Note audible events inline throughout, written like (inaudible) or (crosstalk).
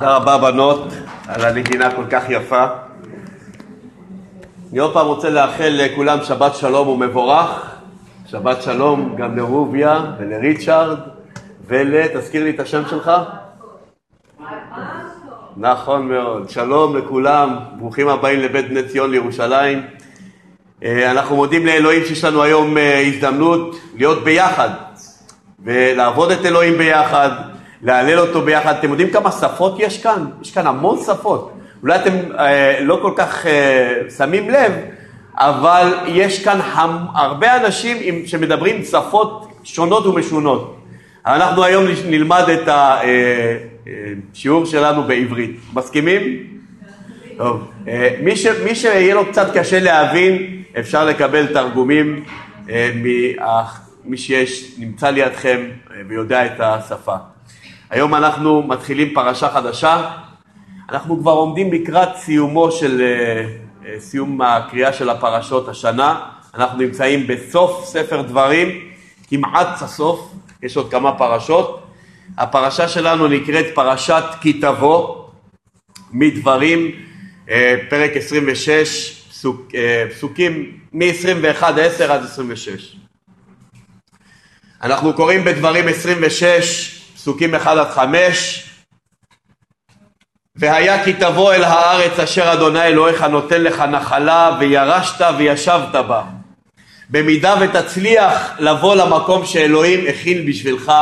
תודה רבה בנות על הנגינה כל כך יפה. אני עוד פעם רוצה לאחל לכולם שבת שלום ומבורך. שבת שלום גם לרוביה ולריצ'ארד ול... תזכיר לי את השם שלך? נכון מאוד. שלום לכולם, ברוכים הבאים לבית בני ציון לירושלים. אה, אנחנו מודים לאלוהים שיש לנו היום אה, הזדמנות להיות ביחד ולעבוד את אלוהים ביחד, להלל אותו ביחד. אתם יודעים כמה שפות יש כאן? יש כאן המון שפות. אולי אתם אה, לא כל כך אה, שמים לב, אבל יש כאן המ, הרבה אנשים עם, שמדברים שפות שונות ומשונות. אנחנו היום נלמד את השיעור אה, אה, שלנו בעברית. מסכימים? טוב. אה, מי, ש, מי שיהיה לו קצת קשה להבין, אפשר לקבל תרגומים ממי שיש, נמצא לידכם ויודע את השפה. היום אנחנו מתחילים פרשה חדשה, אנחנו כבר עומדים לקראת סיומו של, אה, אה, סיום הקריאה של הפרשות השנה, אנחנו נמצאים בסוף ספר דברים, כמעט הסוף, יש עוד כמה פרשות. הפרשה שלנו נקראת פרשת כי תבוא, מדברים, אה, פרק 26, פסוק, פסוקים מ-21 10 עד 26. אנחנו קוראים בדברים 26, פסוקים 1 עד 5 והיה כי תבוא אל הארץ אשר אדוני אלוהיך נותן לך נחלה וירשת וישבת בה. במידה ותצליח לבוא למקום שאלוהים הכין בשבילך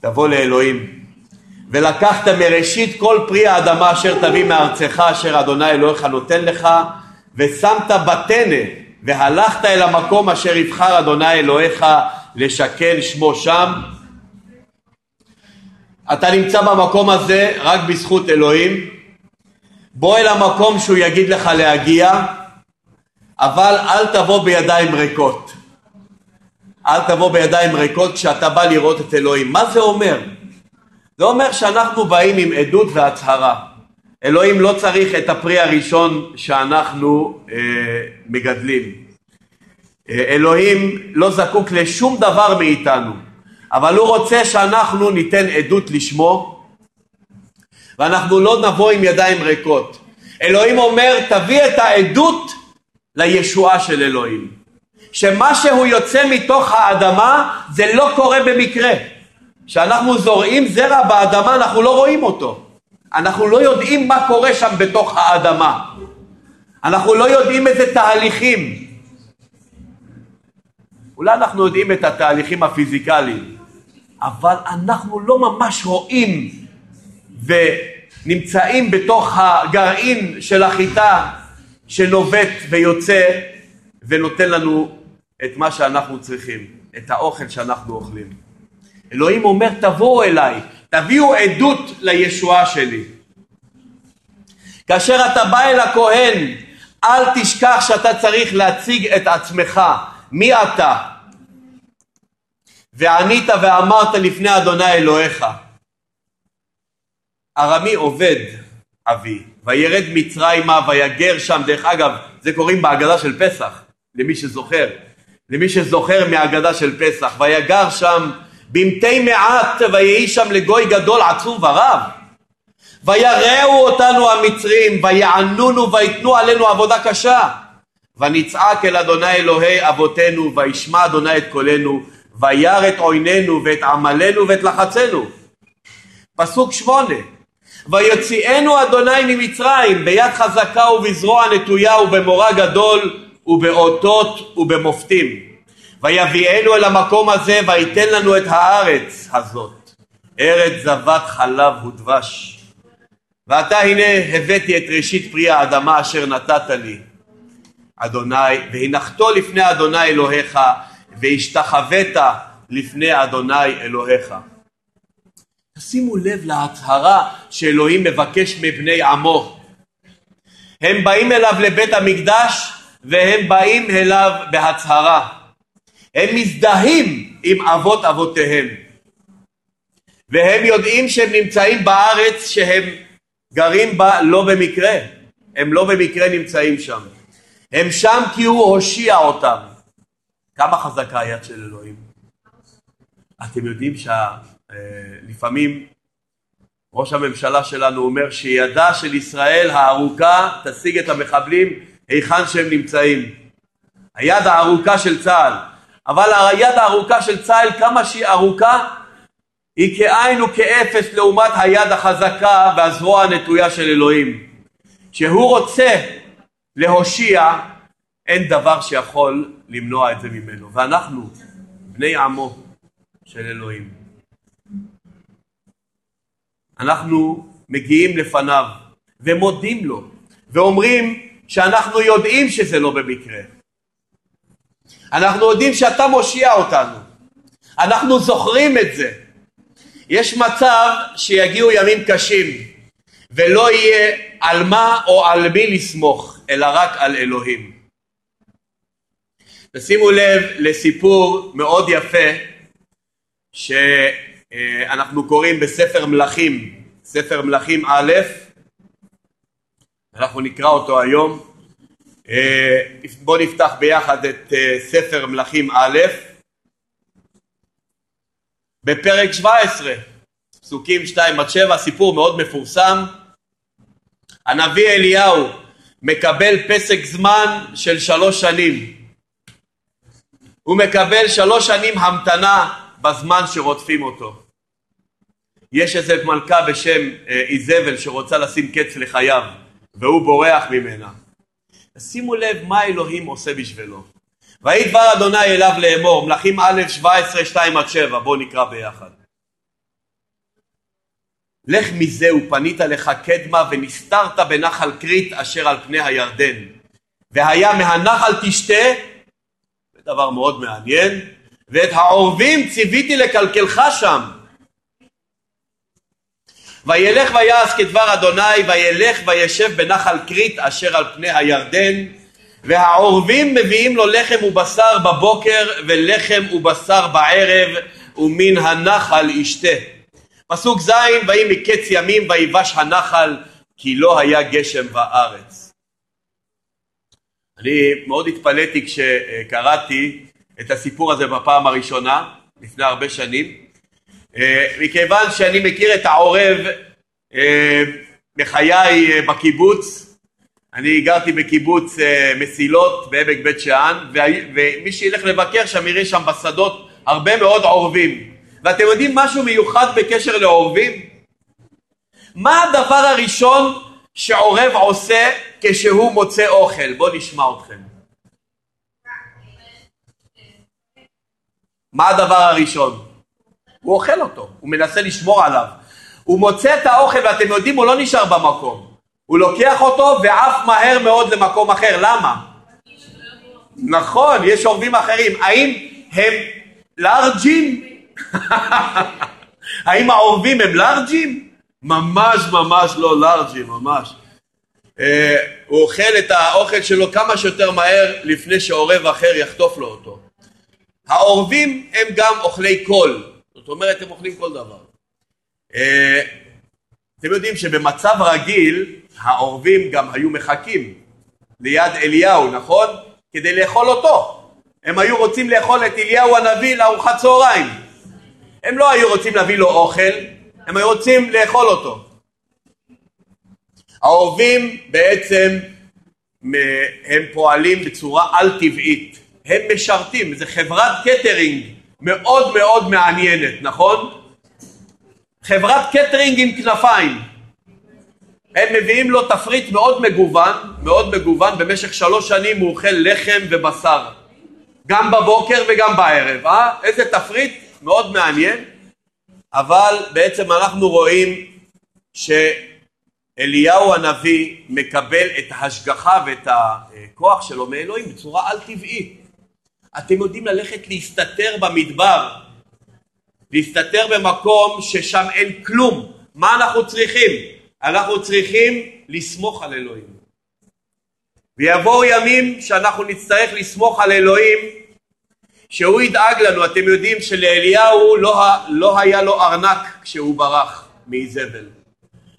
תבוא לאלוהים. ולקחת מראשית כל פרי האדמה אשר תביא מארצך אשר אדוני אלוהיך נותן לך ושמת בטנא והלכת אל המקום אשר יבחר אדוני אלוהיך לשכן שמו שם אתה נמצא במקום הזה רק בזכות אלוהים. בוא אל המקום שהוא יגיד לך להגיע, אבל אל תבוא בידיים ריקות. אל תבוא בידיים ריקות כשאתה בא לראות את אלוהים. מה זה אומר? זה אומר שאנחנו באים עם עדות והצהרה. אלוהים לא צריך את הפרי הראשון שאנחנו אה, מגדלים. אה, אלוהים לא זקוק לשום דבר מאיתנו. אבל הוא רוצה שאנחנו ניתן עדות לשמו ואנחנו לא נבוא עם ידיים ריקות. אלוהים אומר תביא את העדות לישועה של אלוהים. שמה שהוא יוצא מתוך האדמה זה לא קורה במקרה. כשאנחנו זורעים זרע באדמה אנחנו לא רואים אותו. אנחנו לא יודעים מה קורה שם בתוך האדמה. אנחנו לא יודעים איזה תהליכים. אולי אנחנו יודעים את התהליכים הפיזיקליים, אבל אנחנו לא ממש רואים ונמצאים בתוך הגרעין של החיטה שנובט ויוצא ונותן לנו את מה שאנחנו צריכים, את האוכל שאנחנו אוכלים. אלוהים אומר תבואו אליי, תביאו עדות לישועה שלי. כאשר אתה בא אל הכהן אל תשכח שאתה צריך להציג את עצמך, מי אתה? וענית ואמרת לפני אדוני אלוהיך ארמי עובד אבי וירד מצרימה ויגר שם. דרך אגב זה קוראים בהגדה של פסח למי שזוכר. למי שזוכר מהגדה של פסח ויגר שם במתי מעט ויהי שם לגוי גדול עצום ורב. ויראו אותנו המצרים ויענונו ויתנו עלינו עבודה קשה. ונצעק אל אדוני אלוהי אבותינו וישמע אדוני את קולנו וירא את עויננו ואת עמלנו ואת לחצנו. פסוק שמונה ויוציאנו אדוני ממצרים ביד חזקה ובזרוע נטויה ובמורא גדול ובאותות ובמופתים. ויביאנו אל המקום הזה וייתן לנו את הארץ הזאת. ארץ זבת חלב ודבש. ועתה הנה הבאתי את ראשית פרי האדמה אשר נתת לי. אדוני והנחתו לפני אדוני אלוהיך והשתחווית לפני אדוני אלוהיך. שימו לב להצהרה שאלוהים מבקש מבני עמו. הם באים אליו לבית המקדש והם באים אליו בהצהרה. הם מזדהים עם אבות אבותיהם. והם יודעים שהם נמצאים בארץ שהם גרים בה לא במקרה. הם לא במקרה נמצאים שם. הם שם כי הוא הושיע אותם. כמה חזקה היד של אלוהים? אתם יודעים שלפעמים ראש הממשלה שלנו אומר שידה של ישראל הארוכה תשיג את המחבלים היכן שהם נמצאים. היד הארוכה של צה"ל. אבל היד הארוכה של צה"ל, כמה שהיא ארוכה, היא כאין וכאפס לעומת היד החזקה והזרוע הנטויה של אלוהים. כשהוא רוצה להושיע, אין דבר שיכול למנוע את זה ממנו. ואנחנו, בני עמו של אלוהים, אנחנו מגיעים לפניו ומודים לו ואומרים שאנחנו יודעים שזה לא במקרה. אנחנו יודעים שאתה מושיע אותנו. אנחנו זוכרים את זה. יש מצב שיגיעו ימים קשים ולא יהיה על מה או על מי לסמוך, אלא רק על אלוהים. ושימו לב לסיפור מאוד יפה שאנחנו קוראים בספר מלכים, ספר מלכים א', אנחנו נקרא אותו היום. בואו נפתח ביחד את ספר מלכים א', בפרק 17, פסוקים 2 עד 7, סיפור מאוד מפורסם. הנביא אליהו מקבל פסק זמן של שלוש שנים. הוא מקבל שלוש שנים המתנה בזמן שרודפים אותו. יש איזה מלכה בשם איזבל שרוצה לשים קץ לחייו והוא בורח ממנה. שימו לב מה אלוהים עושה בשבילו. ויהי דבר אדוני אליו לאמור, מלכים א' 17, 2 עד 7, בואו נקרא ביחד. לך מזה ופנית לך קדמה ונסתרת בנחל כרית אשר על פני הירדן. והיה מהנחל תשתה, דבר מאוד מעניין, ואת העורבים ציוויתי לקלקלך שם. וילך ויעש כדבר אדוני וילך וישב בנחל כרית אשר על פני הירדן והעורבים מביאים לו לחם ובשר בבוקר ולחם ובשר בערב ומן הנחל ישתה. פסוק ז' ויהי מקץ ימים ויבש הנחל כי לא היה גשם בארץ. אני מאוד התפלאתי כשקראתי את הסיפור הזה בפעם הראשונה לפני הרבה שנים אה, מכיוון שאני מכיר את העורב אה, בחיי אה, בקיבוץ אני גרתי בקיבוץ מסילות בעמק בית שאן ומי שילך לבקר שם יראה שם בשדות הרבה מאוד עורבים ואתם יודעים משהו מיוחד בקשר לעורבים? מה הדבר הראשון שעורב עושה כשהוא מוצא אוכל? בואו נשמע אתכם. מה הדבר הראשון? הוא אוכל אותו, הוא מנסה לשמור עליו. הוא מוצא את האוכל ואתם יודעים, הוא לא נשאר במקום. הוא לוקח אותו ועף מהר מאוד למקום אחר. למה? נכון, יש עורבים אחרים. האם הם לארג'ים? (laughs) האם העורבים הם לארג'ים? ממש ממש לא לארג'ים, ממש. Uh, הוא אוכל את האוכל שלו כמה שיותר מהר לפני שעורב אחר יחטוף לו אותו. העורבים הם גם אוכלי קול, זאת אומרת הם אוכלים כל דבר. אה, אתם יודעים שבמצב רגיל העורבים גם היו מחכים ליד אליהו, נכון? כדי לאכול אותו. הם היו רוצים לאכול את אליהו הנביא לארוחת צהריים. הם לא היו רוצים להביא לו אוכל, הם היו רוצים לאכול אותו. העורבים בעצם הם פועלים בצורה על טבעית. הם משרתים, זה חברת קטרינג מאוד מאוד מעניינת, נכון? חברת קטרינג עם כנפיים. הם מביאים לו תפריט מאוד מגוון, מאוד מגוון, במשך שלוש שנים הוא אוכל לחם ובשר. גם בבוקר וגם בערב, אה? איזה תפריט מאוד מעניין, אבל בעצם אנחנו רואים שאליהו הנביא מקבל את ההשגחה ואת הכוח שלו מאלוהים בצורה על טבעית. אתם יודעים ללכת להסתתר במדבר, להסתתר במקום ששם אין כלום. מה אנחנו צריכים? אנחנו צריכים לסמוך על אלוהים. ויבואו ימים שאנחנו נצטרך לסמוך על אלוהים שהוא ידאג לנו. אתם יודעים שלאליהו לא, לא היה לו ארנק כשהוא ברח מאיזבל.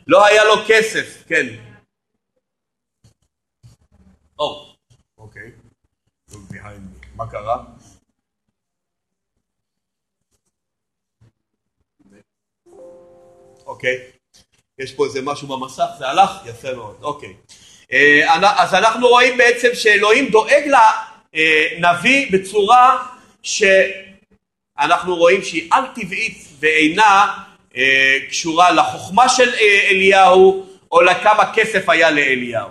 לא היה לו כסף, כן. או, אוקיי. מה קרה? אוקיי. יש פה איזה משהו במסך, זה הלך? יפה מאוד, אוקיי. אה, אז אנחנו רואים בעצם שאלוהים דואג לנביא בצורה שאנחנו רואים שהיא על טבעית ואינה אה, קשורה לחוכמה של אה, אליהו או לכמה כסף היה לאליהו.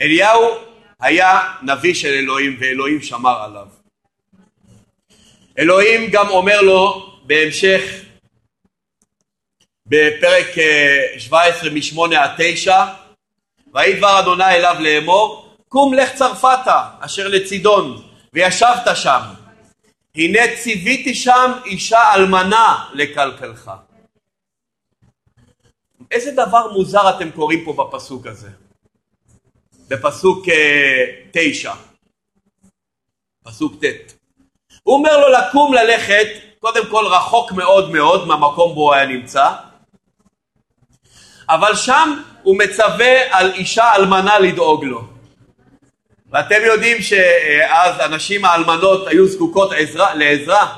אליהו היה נביא של אלוהים ואלוהים שמר עליו. אלוהים גם אומר לו בהמשך בפרק 17 מ-8 עד 9 ויהי דבר אדוני אליו לאמור קום לך צרפתה אשר לצידון וישבת שם הנה ציוויתי שם אישה אלמנה לקלקלך. איזה דבר מוזר אתם קוראים פה בפסוק הזה? בפסוק אה, תשע. פסוק ט' הוא אומר לו לקום ללכת קודם כל רחוק מאוד מאוד מהמקום בו הוא היה נמצא אבל שם הוא מצווה על אישה אלמנה לדאוג לו. ואתם יודעים שאז הנשים האלמנות היו זקוקות עזרה, לעזרה,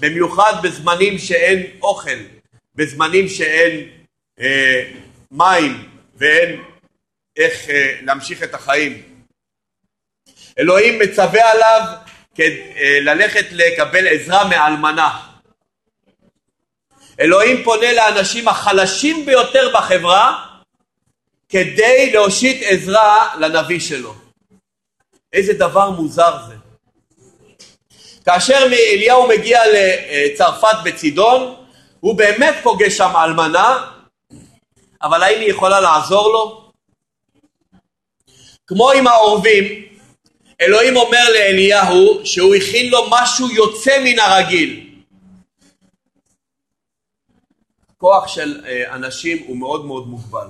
במיוחד בזמנים שאין אוכל, בזמנים שאין אה, מים ואין איך אה, להמשיך את החיים. אלוהים מצווה עליו אה, ללכת לקבל עזרה מאלמנה. אלוהים פונה לאנשים החלשים ביותר בחברה כדי להושיט עזרה לנביא שלו. איזה דבר מוזר זה. כאשר אליהו מגיע לצרפת בצידון, הוא באמת פוגש שם אלמנה, אבל האם היא יכולה לעזור לו? כמו עם העורבים, אלוהים אומר לאליהו שהוא הכין לו משהו יוצא מן הרגיל. כוח של אה, אנשים הוא מאוד מאוד מוגבל.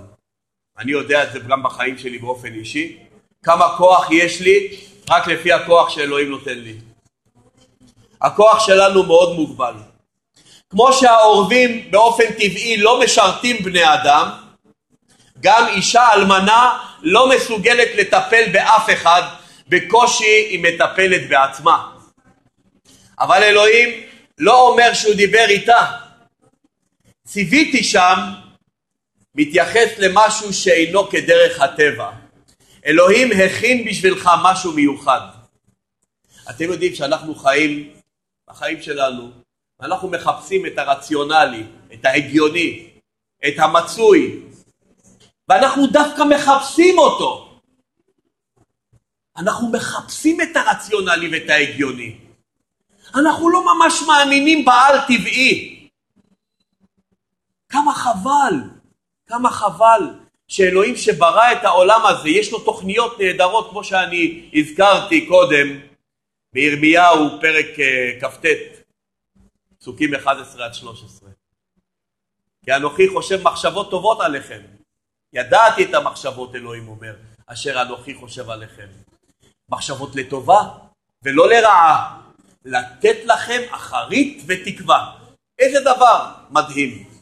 אני יודע את זה גם בחיים שלי באופן אישי. כמה כוח יש לי רק לפי הכוח שאלוהים נותן לי. הכוח שלנו מאוד מוגבל. כמו שהעורבים באופן טבעי לא משרתים בני אדם, גם אישה אלמנה לא מסוגלת לטפל באף אחד, בקושי היא מטפלת בעצמה. אבל אלוהים לא אומר שהוא דיבר איתה, ציוויתי שם מתייחס למשהו שאינו כדרך הטבע. אלוהים הכין בשבילך משהו מיוחד. אתם יודעים שאנחנו חיים בחיים שלנו, ואנחנו מחפשים את הרציונלי, את ההגיוני, את המצוי, ואנחנו דווקא מחפשים אותו. אנחנו מחפשים את הרציונלי ואת ההגיוני. אנחנו לא ממש מאמינים בעל טבעי. כמה חבל, כמה חבל שאלוהים שברא את העולם הזה, יש לו תוכניות נהדרות כמו שאני הזכרתי קודם בירמיהו פרק uh, כ"ט, פסוקים 11 עד 13. כי אנוכי חושב מחשבות טובות עליכם. ידעתי את המחשבות, אלוהים אומר, אשר אנוכי חושב עליכם. מחשבות לטובה ולא לרעה, לתת לכם אחרית ותקווה. איזה דבר מדהים.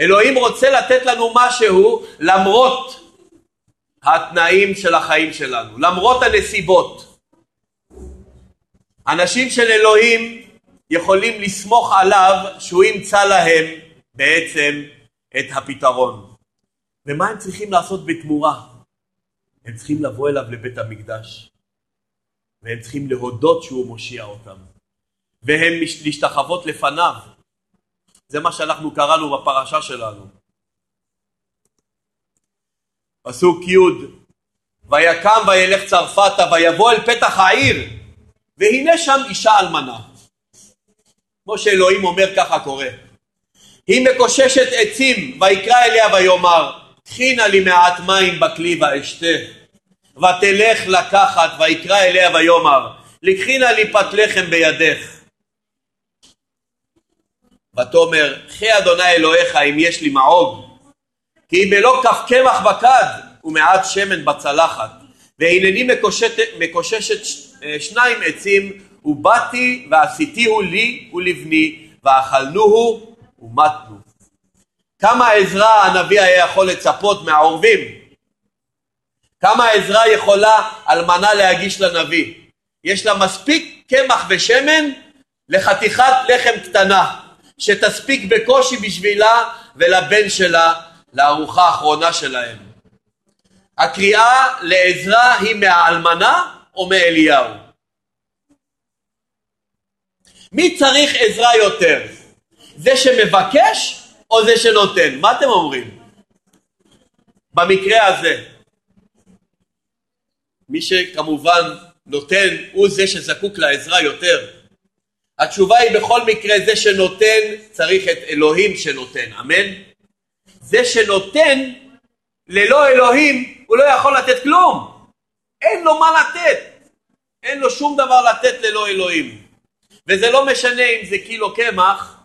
אלוהים רוצה לתת לנו משהו למרות התנאים של החיים שלנו, למרות הנסיבות. אנשים של אלוהים יכולים לסמוך עליו שהוא ימצא להם בעצם את הפתרון. ומה הם צריכים לעשות בתמורה? הם צריכים לבוא אליו לבית המקדש והם צריכים להודות שהוא מושיע אותם והם להשתחוות לפניו זה מה שאנחנו קראנו בפרשה שלנו. פסוק י' ויקם וילך צרפתה ויבוא אל פתח העיר והנה שם אישה אלמנה. כמו שאלוהים אומר ככה קורה. היא מקוששת עצים ויקרא אליה ויאמר קחי נא לי מעט מים בכלי ואשתה ותלך לקחת ויקרא אליה ויאמר לקחי נא לי פת לחם בידך ותאמר חי אדוני אלוהיך אם יש לי מעוג כי אם אלא כף קמח בכד ומעט שמן בצלחת והנני מקוששת, מקוששת שניים עצים ובאתי ועשיתיהו לי ולבני ואכלנוהו ומתנו. כמה עזרה הנביא היה יכול לצפות מהעורבים? כמה עזרה יכולה אלמנה להגיש לנביא? יש לה מספיק קמח ושמן לחתיכת לחם קטנה שתספיק בקושי בשבילה ולבן שלה לארוחה האחרונה שלהם. הקריאה לעזרה היא מהאלמנה או מאליהו? מי צריך עזרה יותר? זה שמבקש או זה שנותן? מה אתם אומרים? במקרה הזה. מי שכמובן נותן הוא זה שזקוק לעזרה יותר. התשובה היא בכל מקרה זה שנותן צריך את אלוהים שנותן, אמן? זה שנותן ללא אלוהים הוא לא יכול לתת כלום, אין לו מה לתת, אין לו שום דבר לתת ללא אלוהים. וזה לא משנה אם זה קילו קמח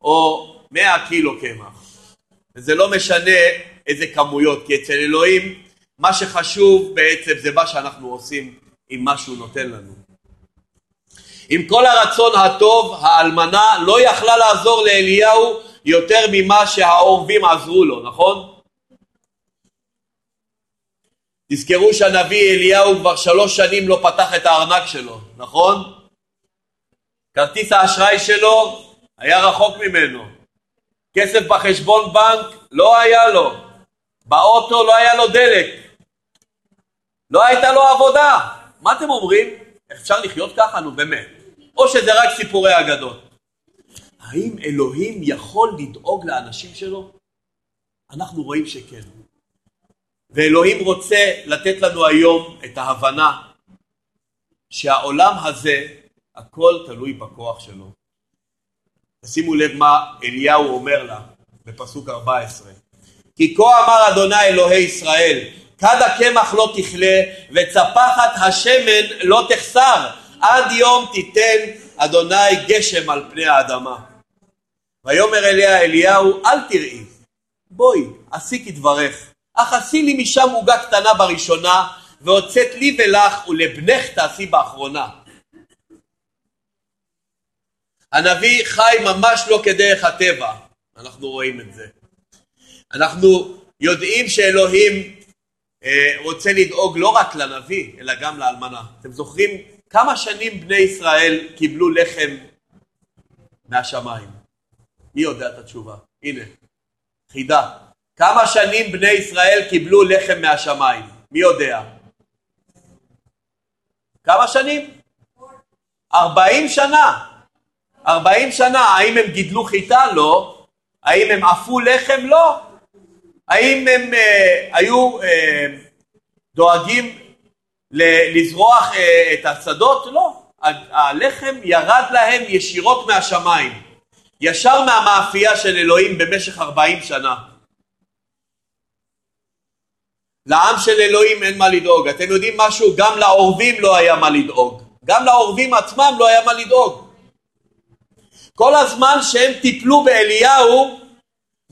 או מאה קילו קמח. וזה לא משנה איזה כמויות כי אצל אלוהים מה שחשוב בעצם זה מה שאנחנו עושים עם מה שהוא נותן לנו עם כל הרצון הטוב, האלמנה לא יכלה לעזור לאליהו יותר ממה שהעורבים עזרו לו, נכון? תזכרו שהנביא אליהו כבר שלוש שנים לא פתח את הארנק שלו, נכון? כרטיס האשראי שלו היה רחוק ממנו. כסף בחשבון בנק לא היה לו. באוטו לא היה לו דלק. לא הייתה לו עבודה. מה אתם אומרים? אפשר לחיות ככה? נו באמת. או שזה רק סיפורי אגדות. האם אלוהים יכול לדאוג לאנשים שלו? אנחנו רואים שכן. ואלוהים רוצה לתת לנו היום את ההבנה שהעולם הזה, הכל תלוי בכוח שלו. שימו לב מה אליהו אומר לה בפסוק 14. כי כה אמר אדוני אלוהי ישראל, כד הקמח לא תכלה וצפחת השמן לא תחסר עד יום תיתן אדוני גשם על פני האדמה. ויאמר אליה אליהו אל תראי בואי עשי כדברך אך עשי לי משם עוגה קטנה בראשונה והוצאת לי ולך ולבנך תעשי באחרונה. הנביא חי ממש לא כדרך הטבע, אנחנו רואים את זה. אנחנו יודעים שאלוהים אה, רוצה לדאוג לא רק לנביא אלא גם לאלמנה. אתם זוכרים כמה שנים בני ישראל קיבלו לחם מהשמיים? מי יודע את התשובה? הנה, חידה. כמה שנים בני ישראל קיבלו לחם מהשמיים? מי יודע? כמה שנים? ארבעים שנה. ארבעים שנה. האם הם גידלו חיטה? לא. האם הם עפו לחם? לא. האם הם אה, היו אה, דואגים לזרוח אה, את השדות? לא. הלחם ירד להם ישירות מהשמיים, ישר מהמאפייה של אלוהים במשך ארבעים שנה. לעם של אלוהים אין מה לדאוג. אתם יודעים משהו? גם לעורבים לא היה מה לדאוג. גם לעורבים עצמם לא היה מה לדאוג. כל הזמן שהם טיפלו באליהו,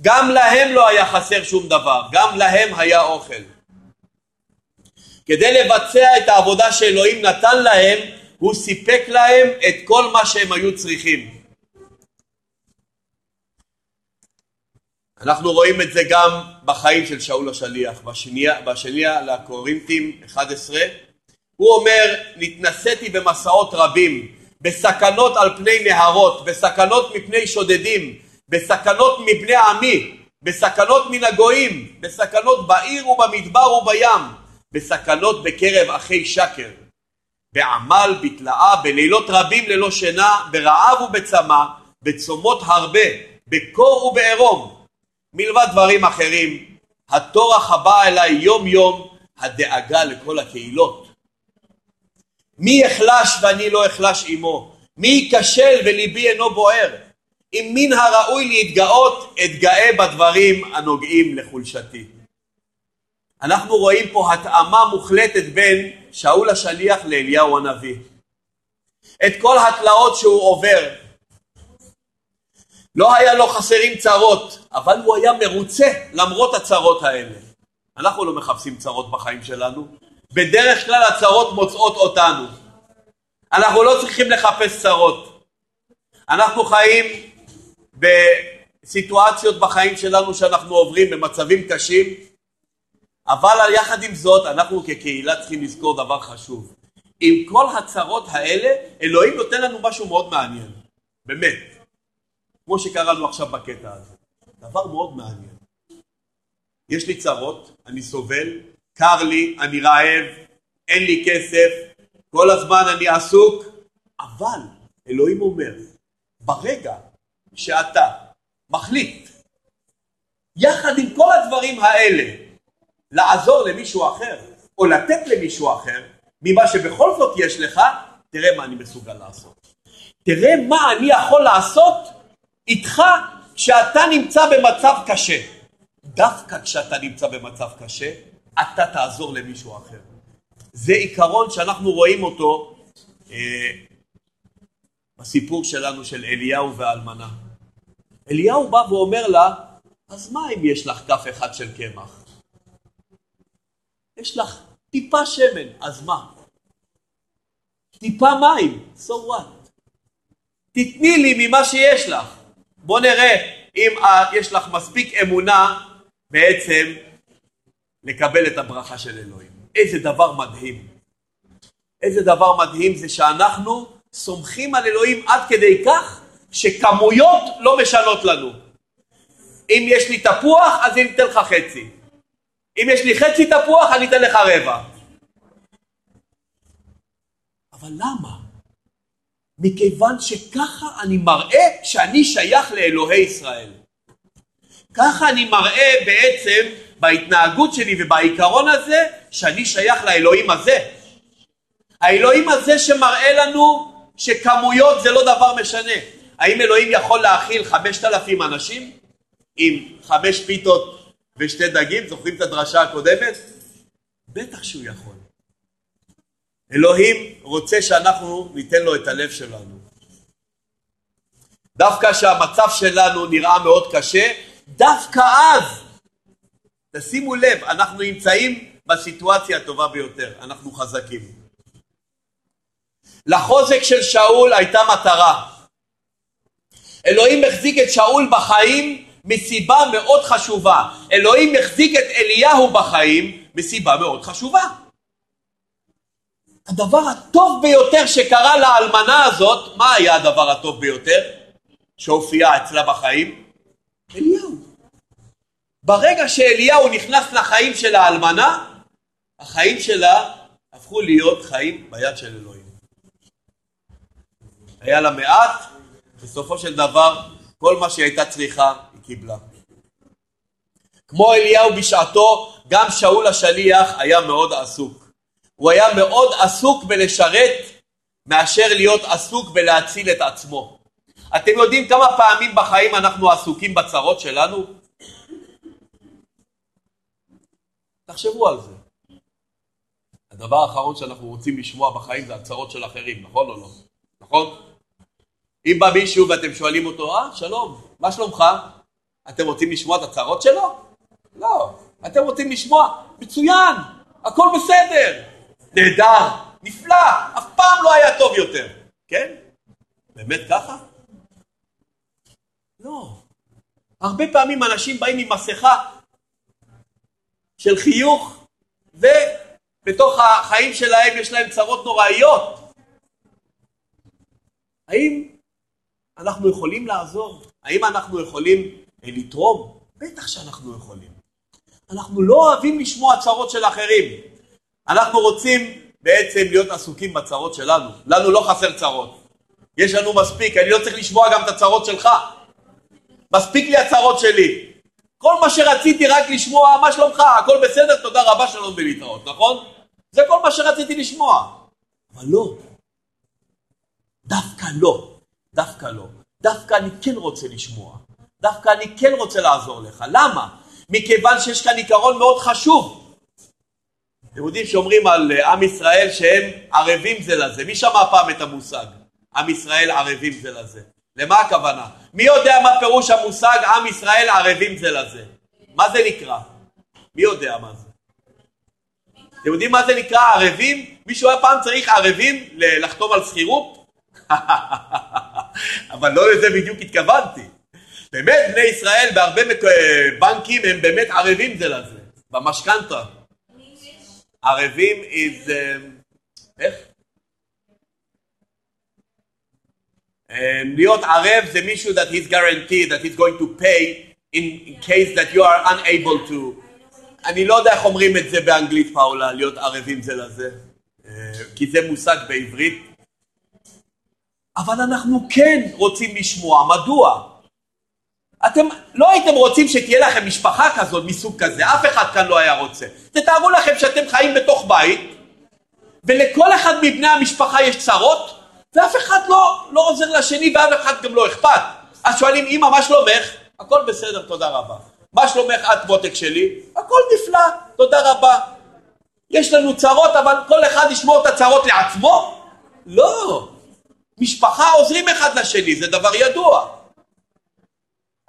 גם להם לא היה חסר שום דבר, גם להם היה אוכל. כדי לבצע את העבודה שאלוהים נתן להם, הוא סיפק להם את כל מה שהם היו צריכים. אנחנו רואים את זה גם בחיים של שאול השליח, בשנייה, בשנייה לקורינתים 11, הוא אומר, נתנסיתי במסעות רבים, בסכנות על פני נהרות, בסכנות מפני שודדים, בסכנות מבני עמי, בסכנות מן הגויים, בסכנות בעיר ובמדבר ובים, בסכנות בקרב אחי שקר, בעמל, בתלאה, בלילות רבים ללא שינה, ברעב ובצמא, בצומות הרבה, בקור ובערום, מלבד דברים אחרים, הטורח הבא אליי יום יום, הדאגה לכל הקהילות. מי יחלש ואני לא אחלש עמו? מי ייכשל וליבי אינו בוער? אם מן הראוי להתגאות, אתגאה בדברים הנוגעים לחולשתי. אנחנו רואים פה התאמה מוחלטת בין שאול השליח לאליהו הנביא. את כל התלאות שהוא עובר. לא היה לו חסרים צרות, אבל הוא היה מרוצה למרות הצרות האלה. אנחנו לא מחפשים צרות בחיים שלנו, בדרך כלל הצרות מוצאות אותנו. אנחנו לא צריכים לחפש צרות. אנחנו חיים בסיטואציות בחיים שלנו שאנחנו עוברים במצבים קשים, אבל יחד עם זאת אנחנו כקהילה צריכים לזכור דבר חשוב. עם כל הצרות האלה, אלוהים נותן לנו משהו מאוד מעניין, באמת. כמו שקראנו עכשיו בקטע הזה. דבר מאוד מעניין. יש לי צרות, אני סובל, קר לי, אני רעב, אין לי כסף, כל הזמן אני עסוק, אבל אלוהים אומר, ברגע שאתה מחליט, יחד עם כל הדברים האלה, לעזור למישהו אחר, או לתת למישהו אחר, ממה שבכל זאת יש לך, תראה מה אני מסוגל לעשות. תראה מה אני יכול לעשות איתך כשאתה נמצא במצב קשה. דווקא כשאתה נמצא במצב קשה, אתה תעזור למישהו אחר. זה עיקרון שאנחנו רואים אותו אה, בסיפור שלנו של אליהו והאלמנה. אליהו בא ואומר לה, אז מה אם יש לך כף אחד של קמח? יש לך טיפה שמן, אז מה? טיפה מים, so what? תתני לי ממה שיש לך. בוא נראה אם יש לך מספיק אמונה בעצם לקבל את הברכה של אלוהים. איזה דבר מדהים. איזה דבר מדהים זה שאנחנו סומכים על אלוהים עד כדי כך שכמויות לא משנות לנו. אם יש לי תפוח אז אני אתן לך חצי. אם יש לי חצי תפוח אני אתן לך רבע. אבל למה? מכיוון שככה אני מראה שאני שייך לאלוהי ישראל. ככה אני מראה בעצם בהתנהגות שלי ובעיקרון הזה שאני שייך לאלוהים הזה. האלוהים הזה שמראה לנו שכמויות זה לא דבר משנה. האם אלוהים יכול להכיל חמשת אלפים אנשים עם חמש פיתות ושתי דגים? זוכרים את הדרשה הקודמת? בטח שהוא יכול. אלוהים רוצה שאנחנו ניתן לו את הלב שלנו. דווקא כשהמצב שלנו נראה מאוד קשה, דווקא אז, תשימו לב, אנחנו נמצאים בסיטואציה הטובה ביותר, אנחנו חזקים. לחוזק של שאול הייתה מטרה. אלוהים החזיק את שאול בחיים מסיבה מאוד חשובה. אלוהים החזיק את אליהו בחיים מסיבה מאוד חשובה. הדבר הטוב ביותר שקרה לאלמנה הזאת, מה היה הדבר הטוב ביותר שהופיע אצלה בחיים? אליהו. ברגע שאליהו נכנס לחיים של האלמנה, החיים שלה הפכו להיות חיים ביד של אלוהים. היה לה מעט, בסופו של דבר כל מה שהיא הייתה צריכה קיבלה. כמו אליהו בשעתו, גם שאול השליח היה מאוד עסוק. הוא היה מאוד עסוק בלשרת מאשר להיות עסוק בלהציל את עצמו. אתם יודעים כמה פעמים בחיים אנחנו עסוקים בצרות שלנו? תחשבו על זה. הדבר האחרון שאנחנו רוצים לשמוע בחיים זה הצרות של אחרים, נכון או לא? נכון? אם בא מישהו ואתם שואלים אותו, אה, שלום, מה שלומך? אתם רוצים לשמוע את הצרות שלו? לא. אתם רוצים לשמוע, מצוין, הכל בסדר. נהדר, נפלא, אף פעם לא היה טוב יותר. כן? באמת ככה? לא. הרבה פעמים אנשים באים עם מסכה של חיוך ובתוך החיים שלהם יש להם צרות נוראיות. האם אנחנו יכולים לעזור? האם אנחנו יכולים לתרום? בטח שאנחנו יכולים. אנחנו לא אוהבים לשמוע צרות של אחרים. אנחנו רוצים בעצם להיות עסוקים בצרות שלנו. לנו לא חסר צרות. יש לנו מספיק, אני לא צריך לשמוע גם את הצרות שלך. מספיק לי הצרות שלי. כל מה שרציתי רק לשמוע, מה שלומך? הכל בסדר, תודה רבה, שלום ולהתראות, נכון? זה כל מה שרציתי לשמוע. אבל לא. דווקא לא. דווקא לא. דווקא אני כן רוצה לשמוע. דווקא אני כן רוצה לעזור לך. למה? מכיוון שיש כאן עיקרון מאוד חשוב. יודעים שאומרים על אה, עם ישראל שהם ערבים זה לזה. מי שמע פעם את המושג? עם ישראל ערבים זה לזה. למה הכוונה? מי יודע מה פירוש המושג עם ישראל ערבים זה לזה? מה זה נקרא? מי יודע מה זה? אתם יודעים מה זה נקרא ערבים? מישהו היה פעם צריך ערבים לחתום על שכירות? (laughs) אבל לא לזה בדיוק התכוונתי. באמת בני ישראל בהרבה בנקים הם באמת ערבים זה לזה, במשכנתה. ערבים is... Um, איך? להיות ערב זה מישהו that he's guaranteed that he's going to pay in case that you are unable to. אני לא יודע איך אומרים את זה באנגלית פאולה, להיות ערבים זה לזה, כי זה מושג בעברית. אבל אנחנו כן רוצים לשמוע, מדוע? אתם לא הייתם רוצים שתהיה לכם משפחה כזאת מסוג כזה, אף אחד כאן לא היה רוצה. תתארו לכם שאתם חיים בתוך בית, ולכל אחד מבני המשפחה יש צרות, ואף אחד לא, לא עוזר לשני ואף אחד גם לא אכפת. אז שואלים, אמא, מה שלומך? הכל בסדר, תודה רבה. מה שלומך את מותק שלי? הכל נפלא, תודה רבה. יש לנו צרות, אבל כל אחד ישמור את הצרות לעצמו? לא. משפחה עוזרים אחד לשני, זה דבר ידוע.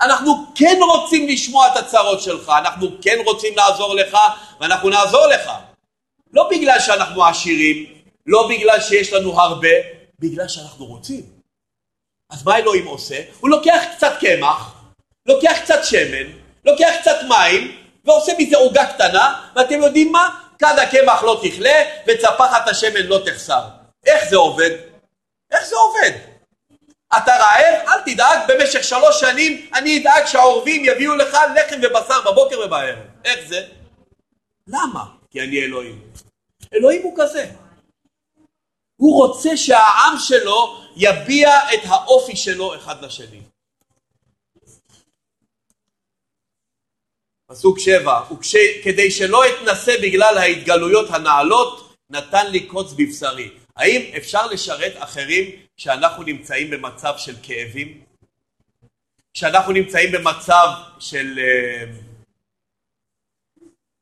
אנחנו כן רוצים לשמוע את הצרות שלך, אנחנו כן רוצים לעזור לך, ואנחנו נעזור לך. לא בגלל שאנחנו עשירים, לא בגלל שיש לנו הרבה, בגלל שאנחנו רוצים. אז מה אלוהים עושה? הוא לוקח קצת קמח, לוקח קצת שמן, לוקח קצת מים, ועושה מזה עוגה קטנה, ואתם יודעים מה? כד הקמח לא תכלה, וצפחת השמן לא תחסר. איך זה עובד? איך זה עובד? אתה רעב? אל תדאג, במשך שלוש שנים אני אדאג שהעורבים יביאו לך לחם ובשר בבוקר ובערב. איך זה? למה? כי אני אלוהים. אלוהים הוא כזה. הוא רוצה שהעם שלו יביע את האופי שלו אחד לשני. פסוק שבע, וכדי שלא אתנסה בגלל ההתגלויות הנעלות, נתן לי קוץ בבשרי. האם אפשר לשרת אחרים כשאנחנו נמצאים במצב של כאבים? כשאנחנו נמצאים במצב של uh,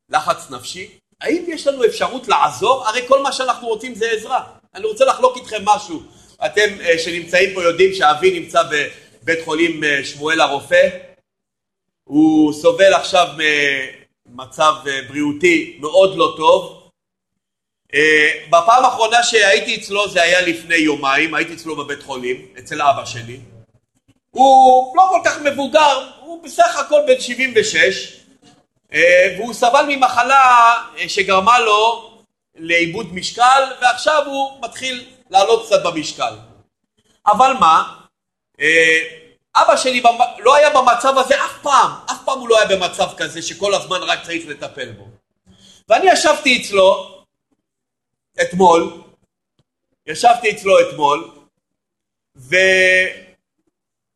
לחץ נפשי? האם יש לנו אפשרות לעזור? הרי כל מה שאנחנו רוצים זה עזרה. אני רוצה לחלוק איתכם משהו. אתם uh, שנמצאים פה יודעים שאבי נמצא בבית חולים uh, שמואל הרופא. הוא סובל עכשיו ממצב בריאותי מאוד לא טוב. Uh, בפעם האחרונה שהייתי אצלו זה היה לפני יומיים, הייתי אצלו בבית חולים, אצל אבא שלי. הוא לא כל כך מבוגר, הוא בסך הכל בן 76, uh, והוא סבל ממחלה uh, שגרמה לו לאיבוד משקל, ועכשיו הוא מתחיל לעלות קצת במשקל. אבל מה, אבא שלי לא היה במצב הזה אף פעם, אף פעם הוא לא היה במצב כזה שכל הזמן רק צריך לטפל בו. ואני ישבתי אצלו, אתמול, ישבתי אצלו אתמול,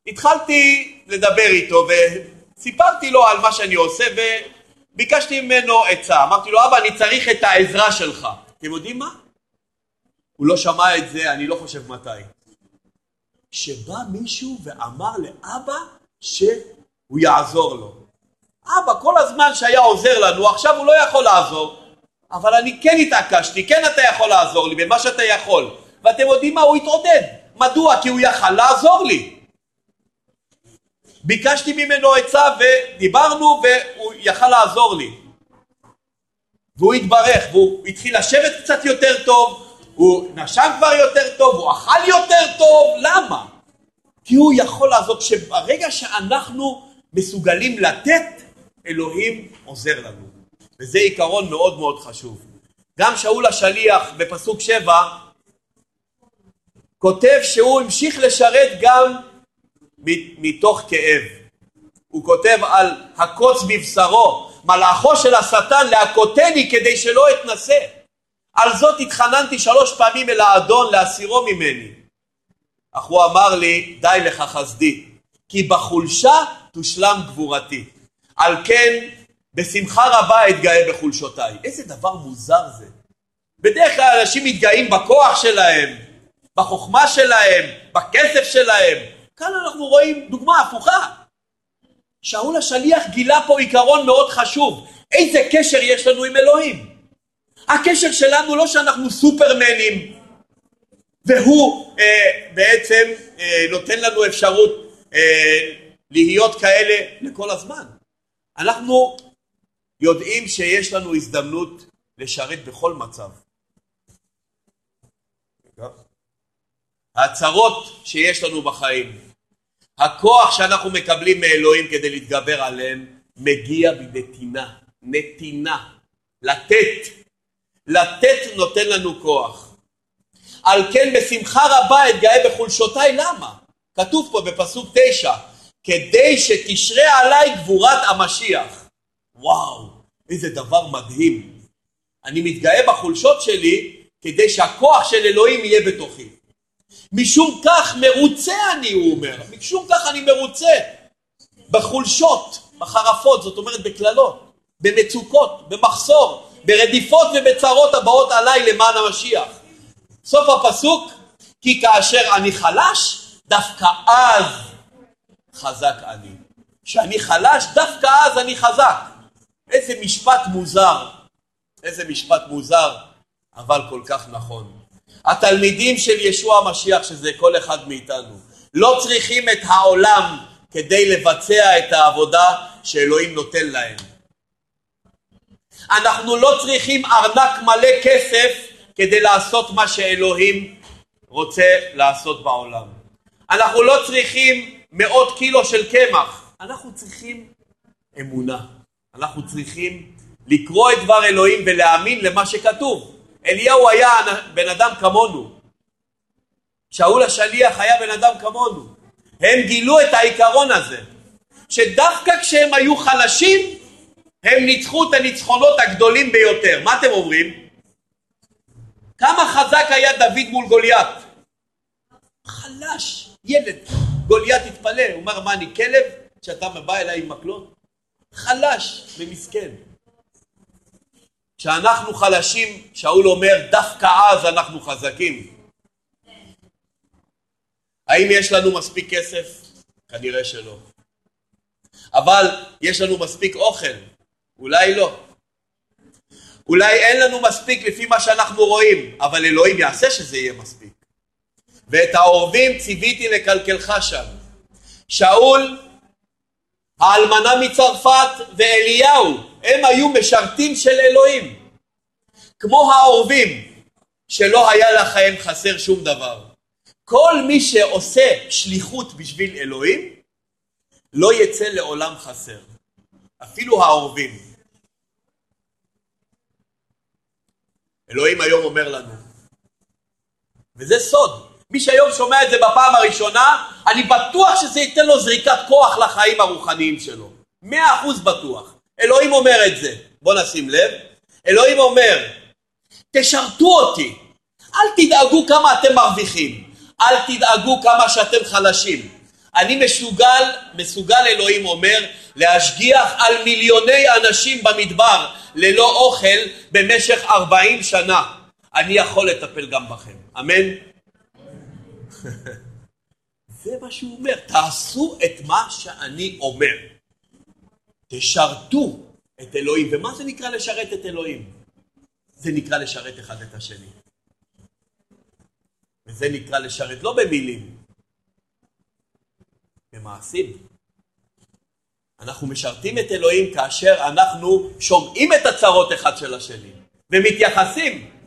והתחלתי לדבר איתו וסיפרתי לו על מה שאני עושה וביקשתי ממנו עצה. אמרתי לו, אבא, אני צריך את העזרה שלך. אתם יודעים מה? הוא לא שמע את זה, אני לא חושב מתי. שבא מישהו ואמר לאבא שהוא יעזור לו. אבא כל הזמן שהיה עוזר לנו, עכשיו הוא לא יכול לעזור. אבל אני כן התעקשתי, כן אתה יכול לעזור לי במה שאתה יכול. ואתם יודעים מה? הוא התעודד. מדוע? כי הוא יכל לעזור לי. ביקשתי ממנו עצה ודיברנו והוא יכל לעזור לי. והוא התברך, והוא התחיל לשבת קצת יותר טוב, הוא נשם כבר יותר טוב, הוא אכל יותר טוב, למה? כי הוא יכול לעזור, שברגע שאנחנו מסוגלים לתת, אלוהים עוזר לנו. וזה עיקרון מאוד מאוד חשוב. גם שאול השליח בפסוק שבע כותב שהוא המשיך לשרת גם מתוך כאב. הוא כותב על הקוץ בבשרו, מלאכו של השטן להכותני כדי שלא אתנשא. על זאת התחננתי שלוש פעמים אל האדון להסירו ממני. אך הוא אמר לי, די לך חסדי, כי בחולשה תושלם גבורתי. על כן בשמחה רבה אתגאה בחולשותיי. איזה דבר מוזר זה. בדרך כלל אנשים מתגאים בכוח שלהם, בחוכמה שלהם, בכסף שלהם. כאן אנחנו רואים דוגמה הפוכה. שאול השליח גילה פה עיקרון מאוד חשוב. איזה קשר יש לנו עם אלוהים? הקשר שלנו לא שאנחנו סופרמנים והוא אה, בעצם אה, נותן לנו אפשרות אה, להיות כאלה לכל הזמן. אנחנו יודעים שיש לנו הזדמנות לשרת בכל מצב. ההצהרות שיש לנו בחיים, הכוח שאנחנו מקבלים מאלוהים כדי להתגבר עליהם, מגיע מנתינה, נתינה, לתת. לתת נותן לנו כוח. על כן בשמחה רבה אתגאה בחולשותיי, למה? כתוב פה בפסוק תשע, כדי שתשרה עליי גבורת המשיח. וואו, איזה דבר מדהים. אני מתגאה בחולשות שלי כדי שהכוח של אלוהים יהיה בתוכי. משום כך מרוצה אני, הוא אומר. משום כך אני מרוצה. בחולשות, בחרפות, זאת אומרת בקללות, במצוקות, במחסור, ברדיפות ובצרות הבאות עליי למען המשיח. סוף הפסוק, כי כאשר אני חלש, דווקא אז חזק אני. כשאני חלש, דווקא אז אני חזק. איזה משפט מוזר. איזה משפט מוזר, אבל כל כך נכון. התלמידים של ישוע המשיח, שזה כל אחד מאיתנו, לא צריכים את העולם כדי לבצע את העבודה שאלוהים נותן להם. אנחנו לא צריכים ארנק מלא כסף כדי לעשות מה שאלוהים רוצה לעשות בעולם. אנחנו לא צריכים מאות קילו של קמח, אנחנו צריכים אמונה. אנחנו צריכים לקרוא את דבר אלוהים ולהאמין למה שכתוב. אליהו היה בן אדם כמונו. שאול השליח היה בן אדם כמונו. הם גילו את העיקרון הזה, שדווקא כשהם היו חלשים, הם ניצחו את הניצחונות הגדולים ביותר. מה אתם אומרים? כמה חזק היה דוד מול גוליית? חלש, ילד. גוליית התפלא, הוא אמר, מה, אני כלב שאתה בא אליי עם מקלות? חלש ומסכן. כשאנחנו חלשים, שאול אומר, דווקא אז אנחנו חזקים. האם יש לנו מספיק כסף? כנראה שלא. אבל יש לנו מספיק אוכל? אולי לא. אולי אין לנו מספיק לפי מה שאנחנו רואים, אבל אלוהים יעשה שזה יהיה מספיק. ואת העורבים ציוויתי לקלקלך שם. שאול, האלמנה מצרפת ואליהו, הם היו משרתים של אלוהים. כמו העורבים, שלא היה לכם חסר שום דבר. כל מי שעושה שליחות בשביל אלוהים, לא יצא לעולם חסר. אפילו העורבים. אלוהים היום אומר לנו, וזה סוד, מי שהיום שומע את זה בפעם הראשונה, אני בטוח שזה ייתן לו זריקת כוח לחיים הרוחניים שלו. מאה אחוז בטוח. אלוהים אומר את זה. בוא נשים לב. אלוהים אומר, תשרתו אותי. אל תדאגו כמה אתם מרוויחים. אל תדאגו כמה שאתם חלשים. אני מסוגל, מסוגל אלוהים אומר, להשגיח על מיליוני אנשים במדבר ללא אוכל במשך ארבעים שנה. אני יכול לטפל גם בכם. אמן? זה מה שהוא אומר, תעשו את מה שאני אומר. תשרתו את אלוהים. ומה זה נקרא לשרת את אלוהים? זה נקרא לשרת אחד את השני. וזה נקרא לשרת לא במילים, במעשים. אנחנו משרתים את אלוהים כאשר אנחנו שומעים את הצרות אחד של השני ומתייחסים